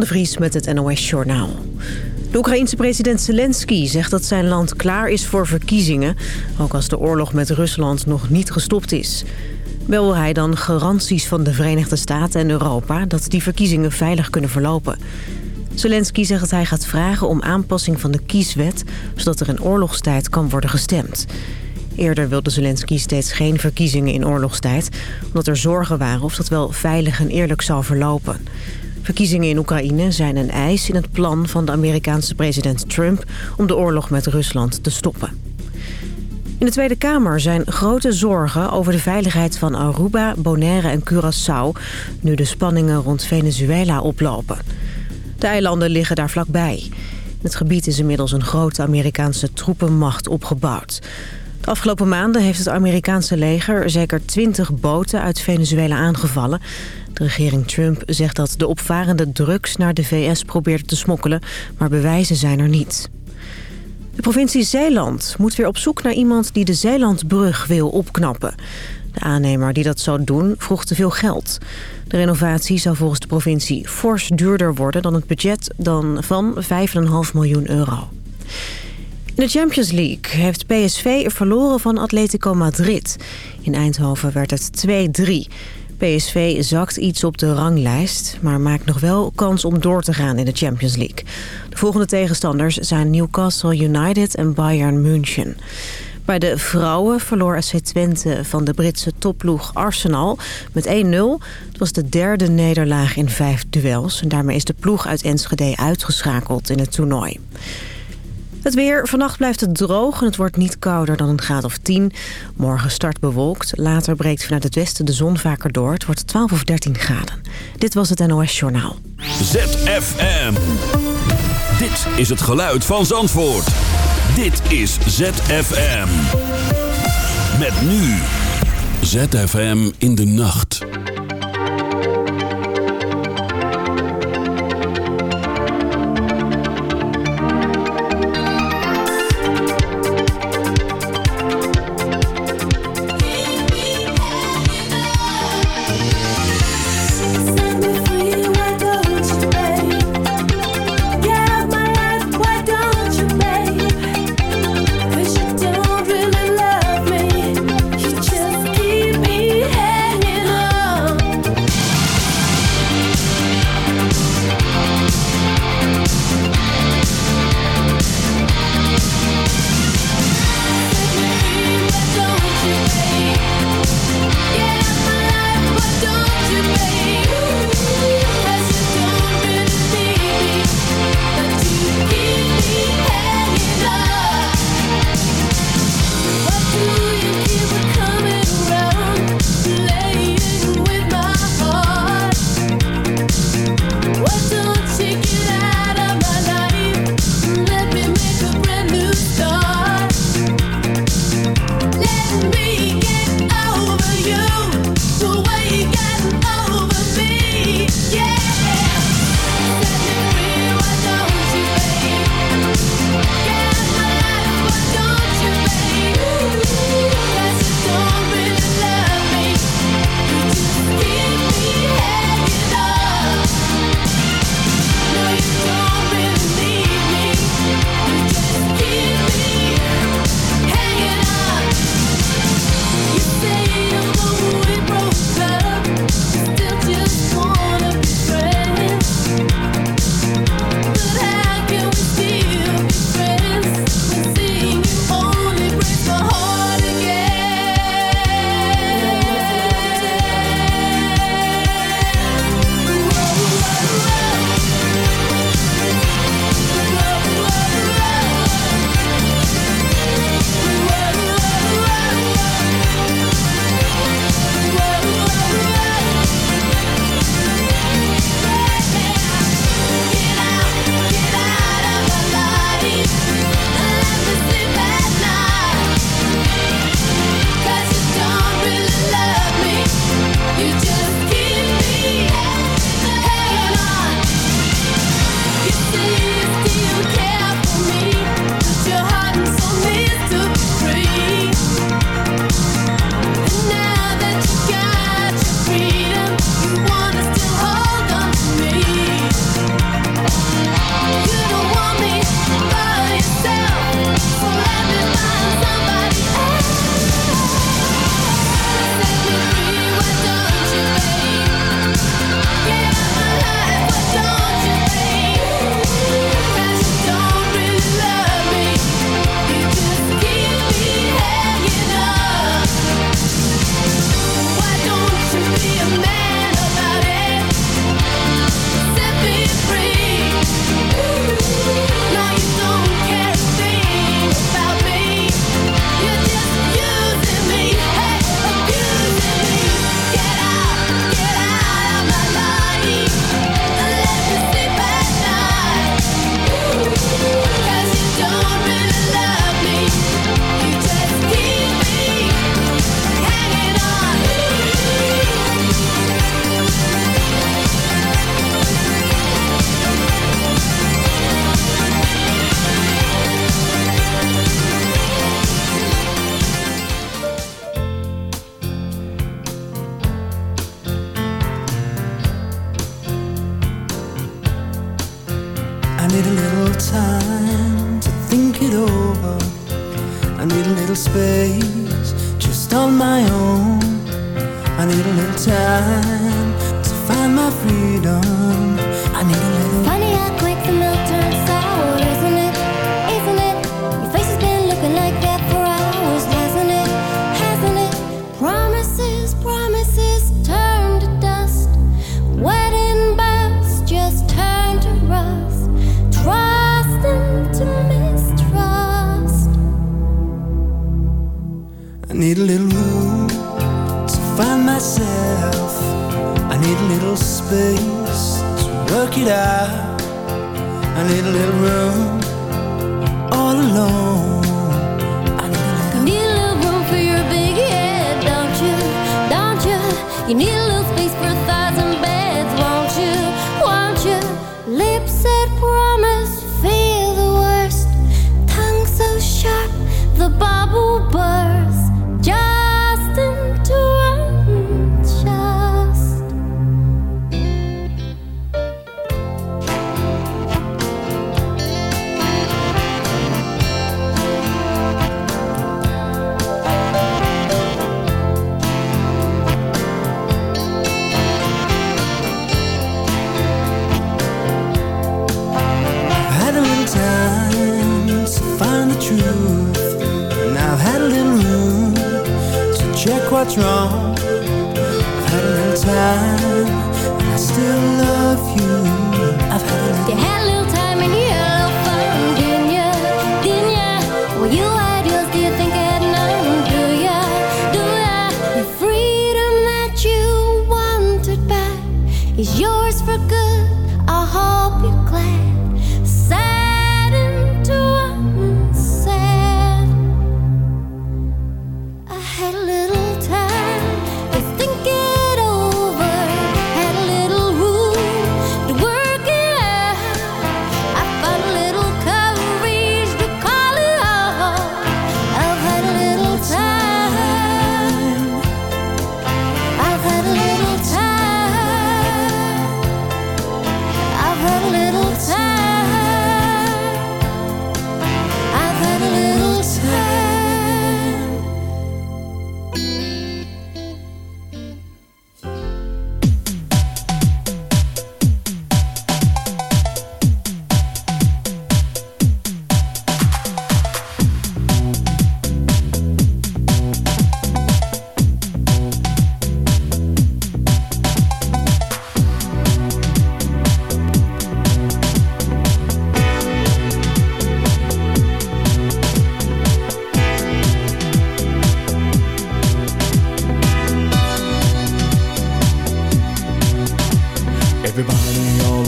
De Vries met het NOS Journaal. De Oekraïense president Zelensky zegt dat zijn land klaar is voor verkiezingen... ook als de oorlog met Rusland nog niet gestopt is. Wel wil hij dan garanties van de Verenigde Staten en Europa... dat die verkiezingen veilig kunnen verlopen. Zelensky zegt dat hij gaat vragen om aanpassing van de kieswet... zodat er in oorlogstijd kan worden gestemd. Eerder wilde Zelensky steeds geen verkiezingen in oorlogstijd... omdat er zorgen waren of dat wel veilig en eerlijk zou verlopen. Verkiezingen in Oekraïne zijn een eis in het plan van de Amerikaanse president Trump... om de oorlog met Rusland te stoppen. In de Tweede Kamer zijn grote zorgen over de veiligheid van Aruba, Bonaire en Curaçao... nu de spanningen rond Venezuela oplopen. De eilanden liggen daar vlakbij. In het gebied is inmiddels een grote Amerikaanse troepenmacht opgebouwd. De afgelopen maanden heeft het Amerikaanse leger zeker 20 boten uit Venezuela aangevallen. De regering Trump zegt dat de opvarende drugs naar de VS probeert te smokkelen, maar bewijzen zijn er niet. De provincie Zeeland moet weer op zoek naar iemand die de Zeelandbrug wil opknappen. De aannemer die dat zou doen vroeg te veel geld. De renovatie zou volgens de provincie fors duurder worden dan het budget dan van 5,5 miljoen euro. In de Champions League heeft PSV verloren van Atletico Madrid. In Eindhoven werd het 2-3. PSV zakt iets op de ranglijst, maar maakt nog wel kans om door te gaan in de Champions League. De volgende tegenstanders zijn Newcastle United en Bayern München. Bij de vrouwen verloor SC Twente van de Britse topploeg Arsenal met 1-0. Het was de derde nederlaag in vijf duels. En daarmee is de ploeg uit Enschede uitgeschakeld in het toernooi. Het weer. Vannacht blijft het droog en het wordt niet kouder dan een graad of 10. Morgen start bewolkt. Later breekt vanuit het westen de zon vaker door. Het wordt 12 of 13 graden. Dit was het NOS Journaal. ZFM. Dit is het geluid van Zandvoort. Dit is ZFM. Met nu. ZFM in de nacht.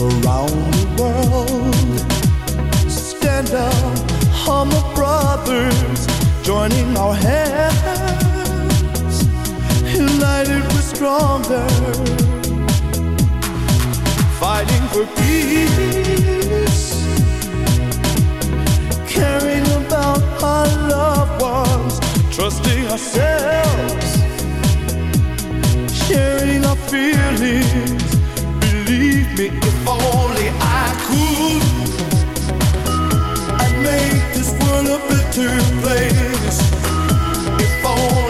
around the world. Stand up, humble brothers, joining our hands. United we're stronger, fighting for peace. Caring about our loved ones, trusting ourselves, sharing our feelings leave me if only I could. I'd make this world a better place if only.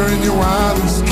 turn your wildest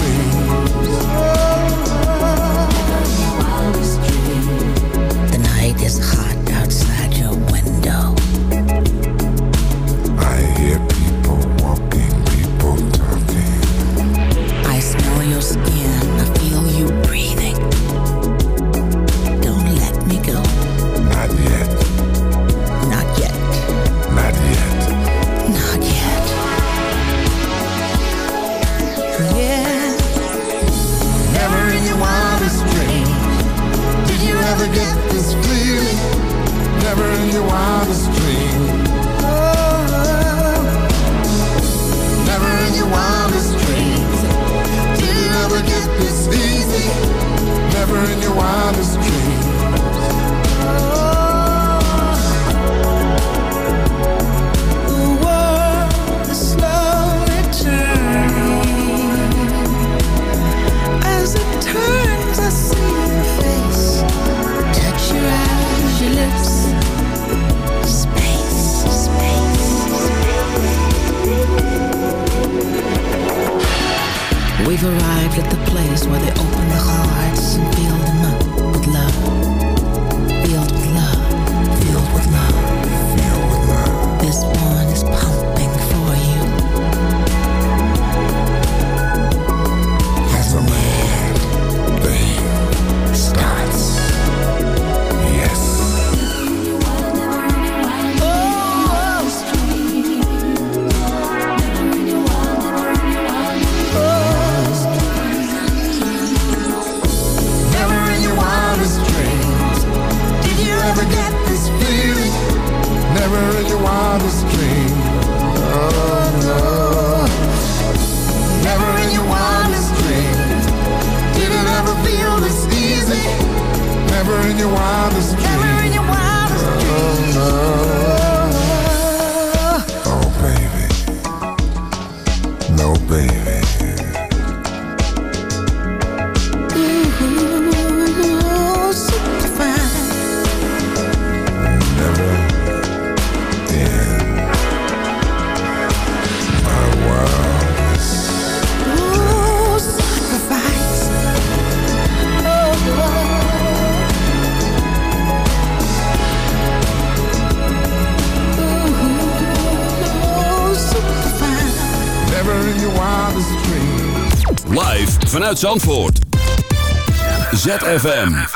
Zandvoort. ZFM.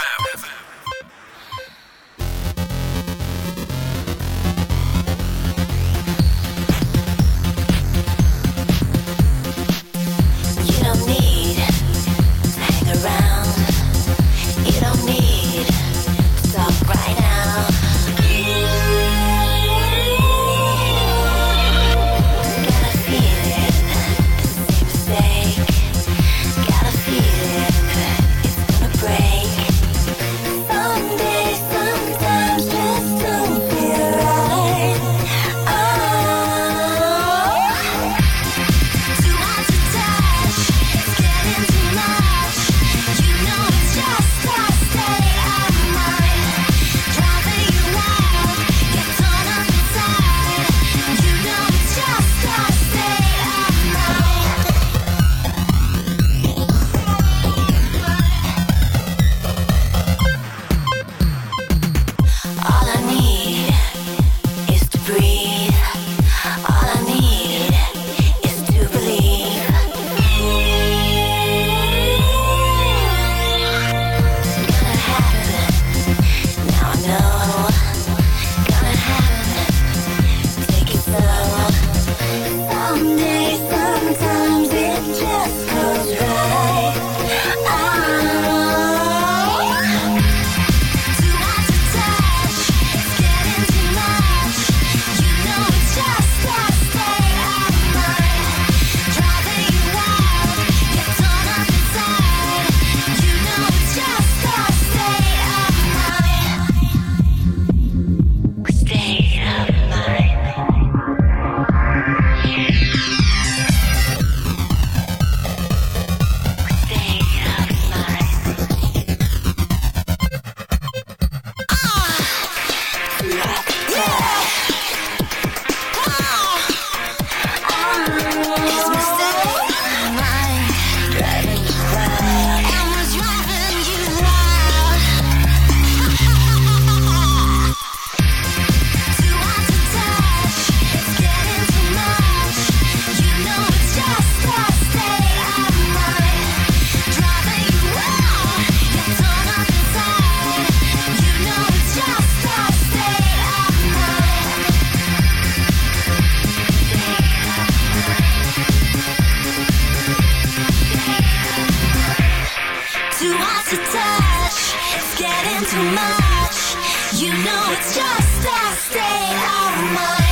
too much. You know it's just a state of mind.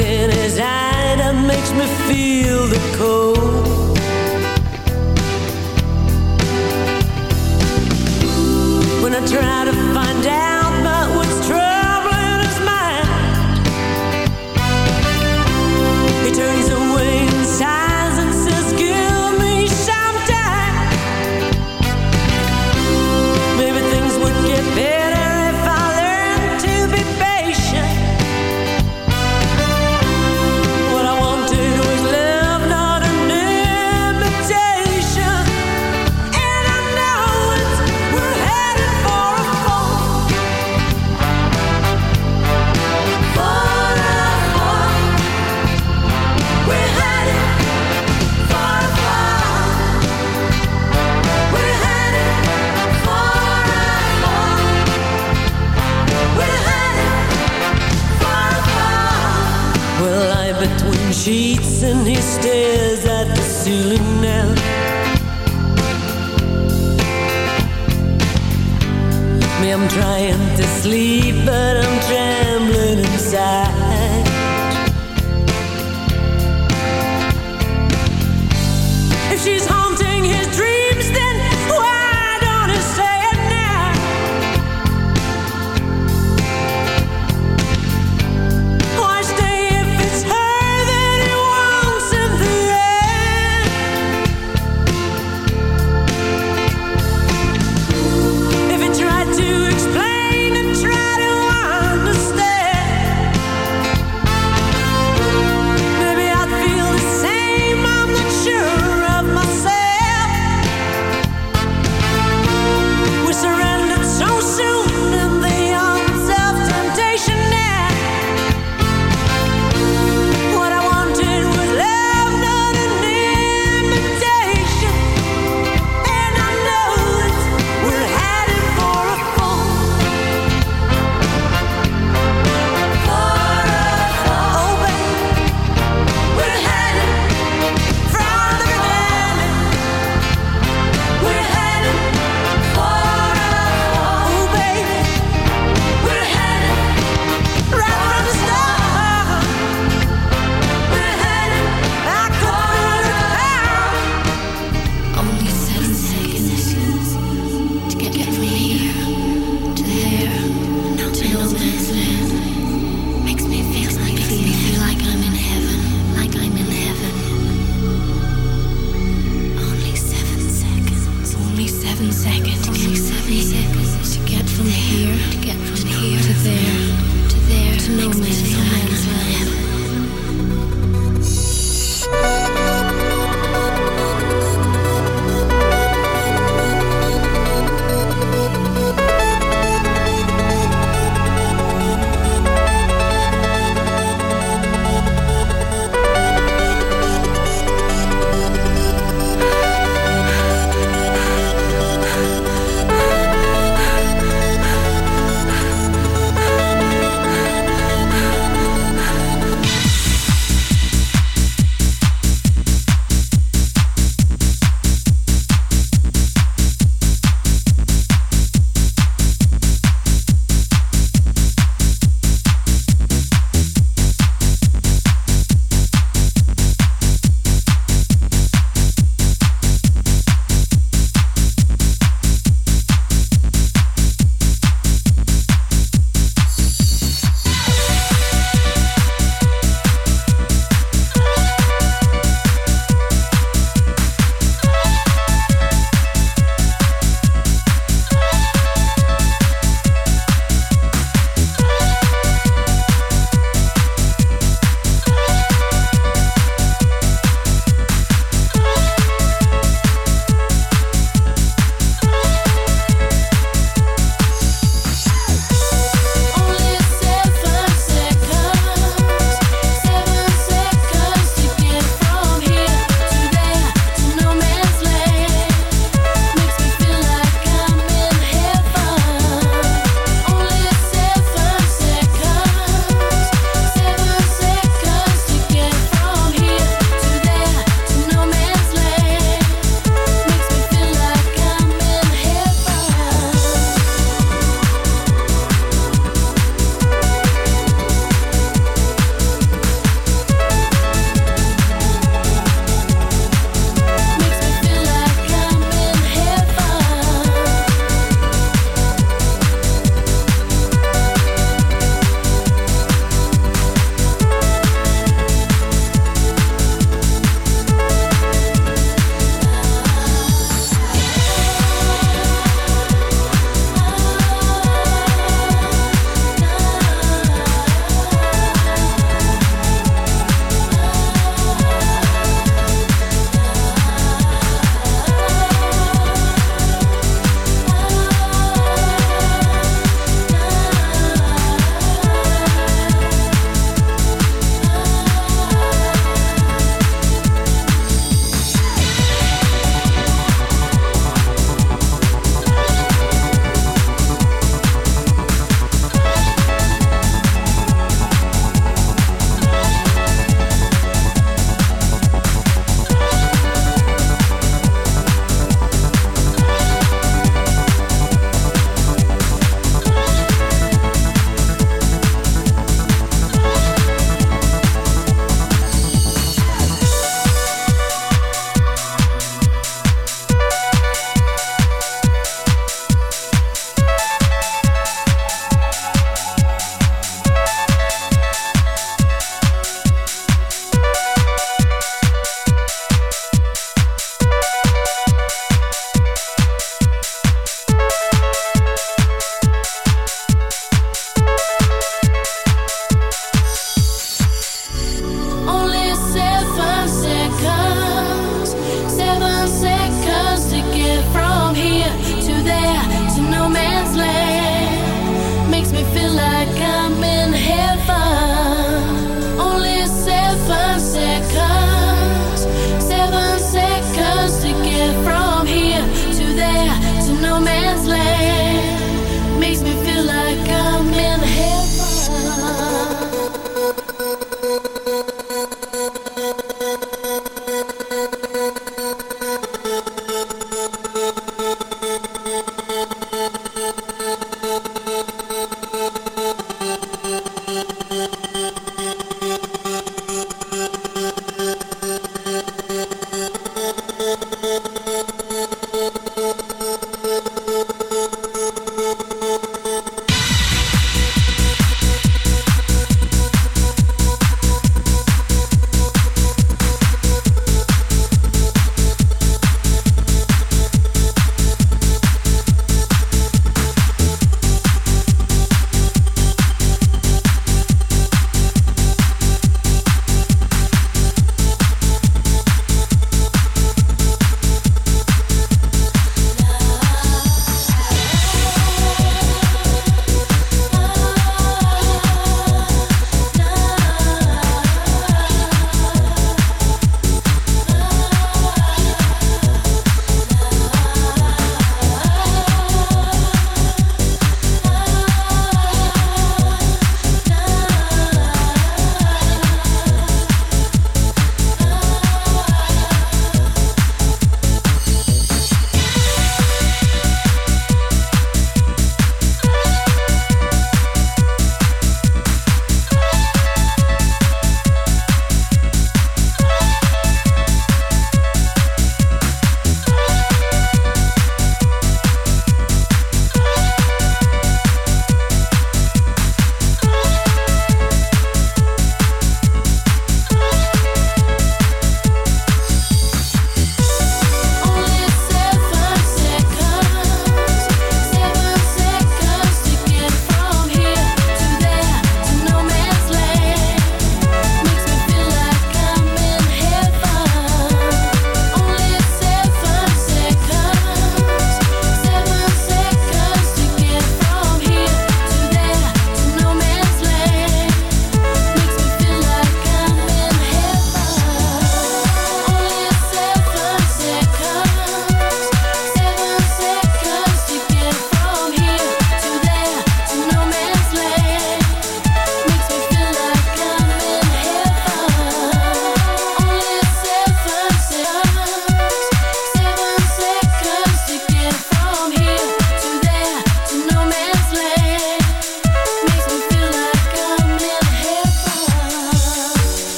look in his eye that makes me feel the cold.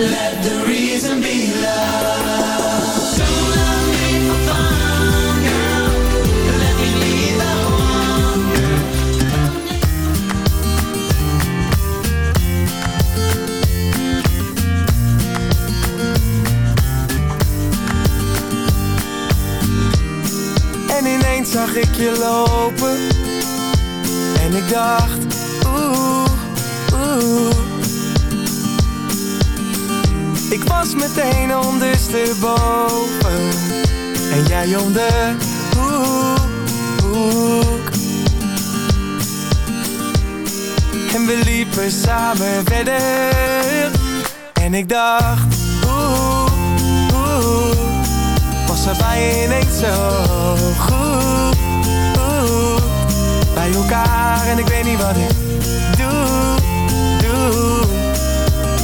Let the reason. Let me En ineens zag ik je lopen. En ik dacht Ik was meteen ondersteboven. En jij om de hoek. En we liepen samen verder. En ik dacht Oeh, oeh. Was er bij je ineens zo goed? Oeh, Bij elkaar en ik weet niet wat ik doe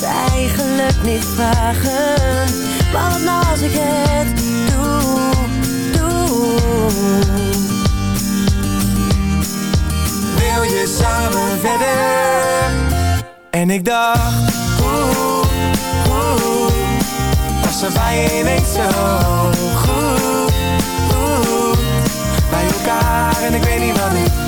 het eigenlijk niet vragen. Maar wat nou als ik het doe, doe. Wil je samen verder? En ik dacht Oeh, oeh Was er bij ineens zo goed oeh, Bij elkaar en ik weet niet wat ik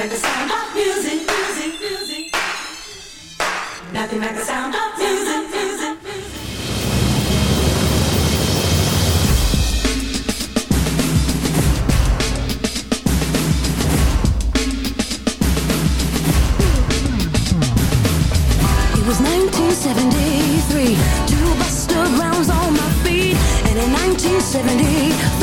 like the sound of music, music, music. Nothing like the sound of music, music. It was 1973, two Buster Browns on my feet, and in 1970.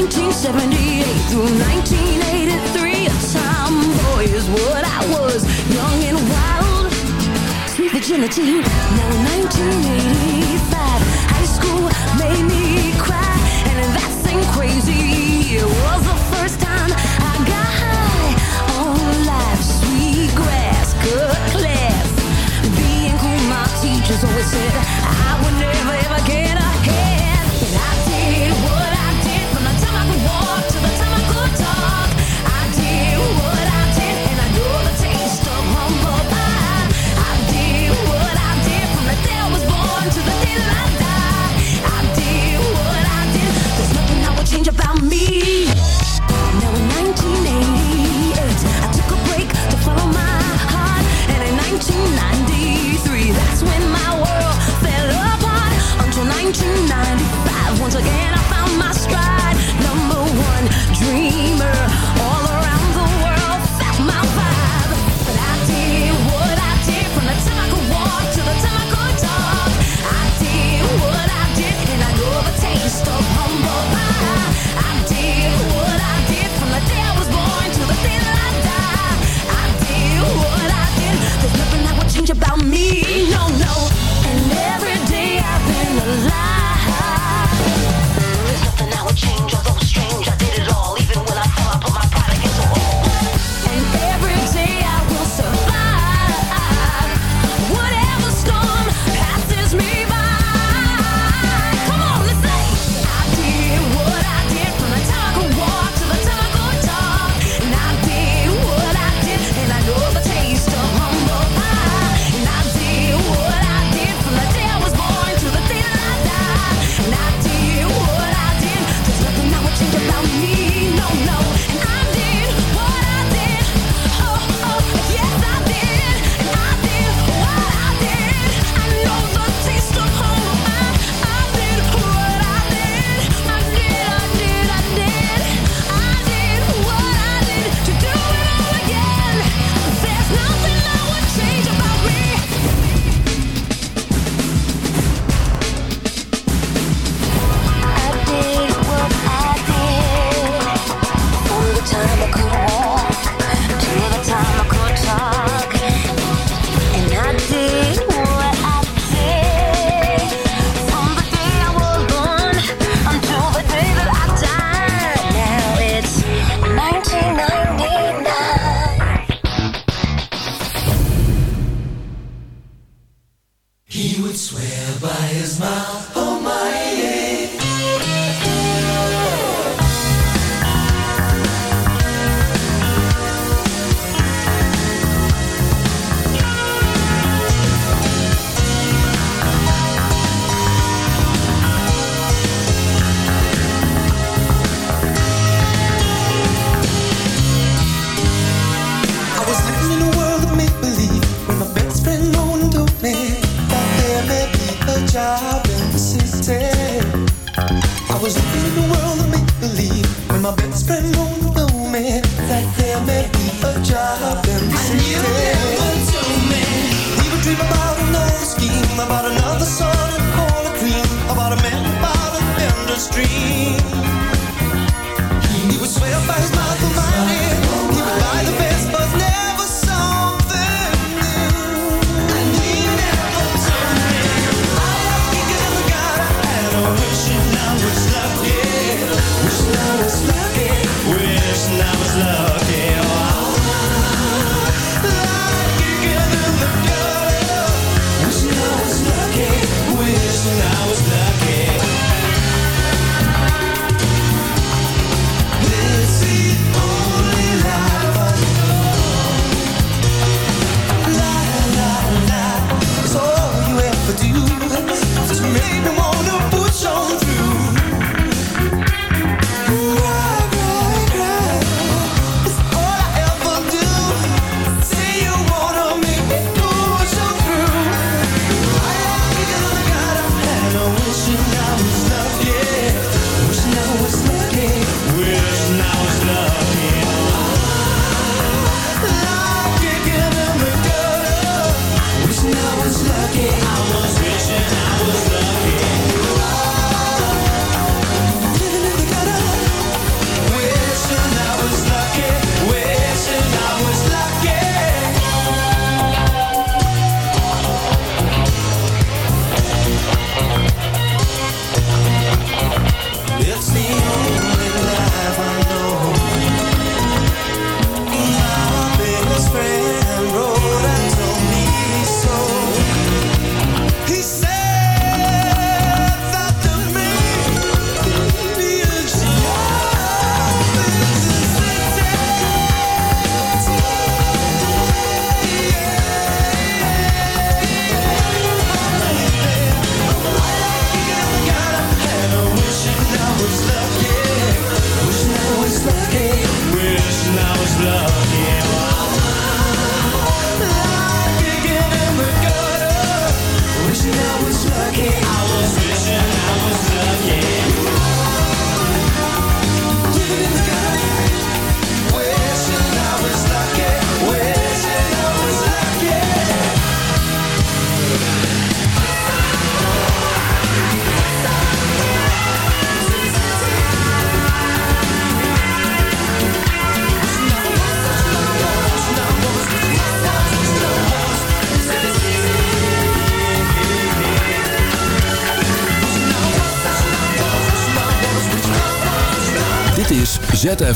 1978 through 1983, a tomboy is what I was, young and wild, sweet virginity. Now 1985, high school made me cry, and that seemed crazy it was the first time I got high on life, sweet grass, good class. Being cool, my teachers always said I would never ever get. 1995. Once again, I found my stride. Number one dreamer. Tengo un